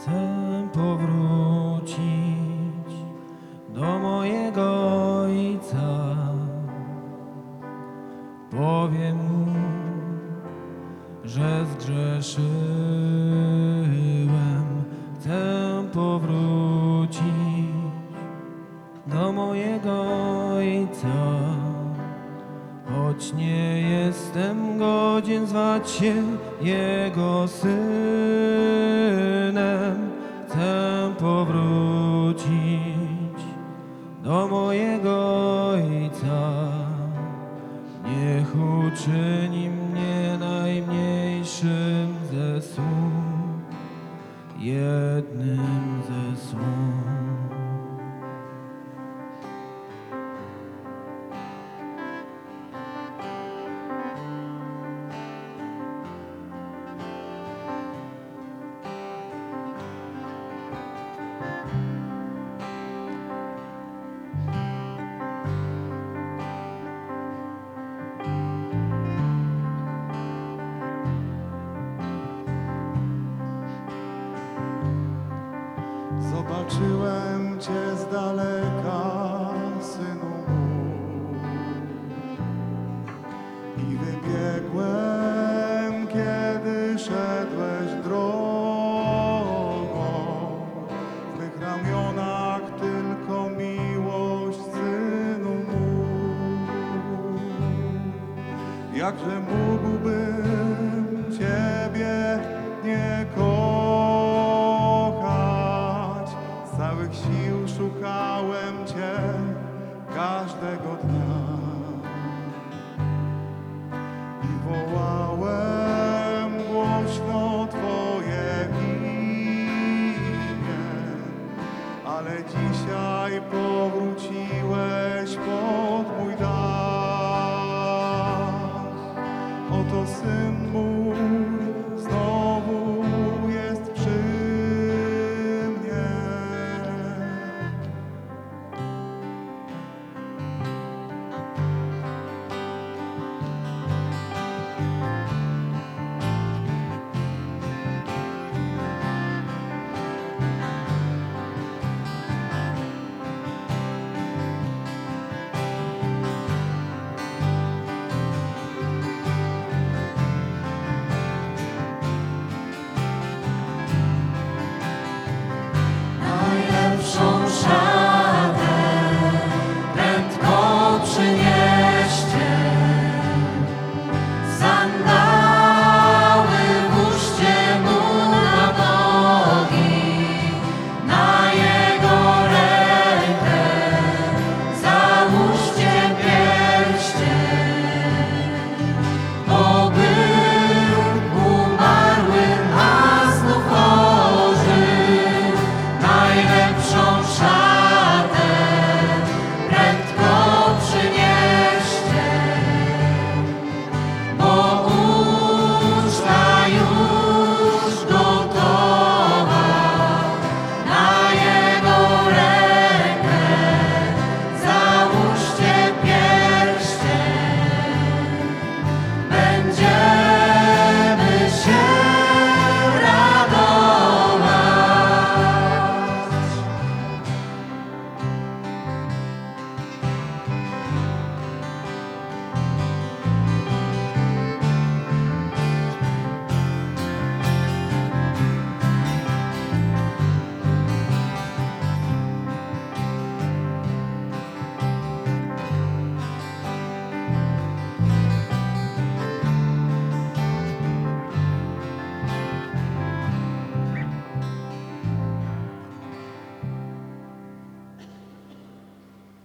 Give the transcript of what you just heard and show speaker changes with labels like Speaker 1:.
Speaker 1: Chcę powrócić do mojego ojca. Powiem mu, że zgrzeszyłem. Chcę powrócić do mojego ojca. Choć nie jestem godzien zwać się Jego synem, chcę powrócić do mojego Ojca. Niech uczyni mnie najmniejszym ze sług, jednym
Speaker 2: Zobaczyłem Cię z daleka, synu mój, i wybiegłem, kiedy szedłeś drogą. W mych ramionach tylko miłość, synu mój. Jakże mógłbym Ciebie nie kochać, całych sił szukałem Cię każdego dnia. I wołałem shine.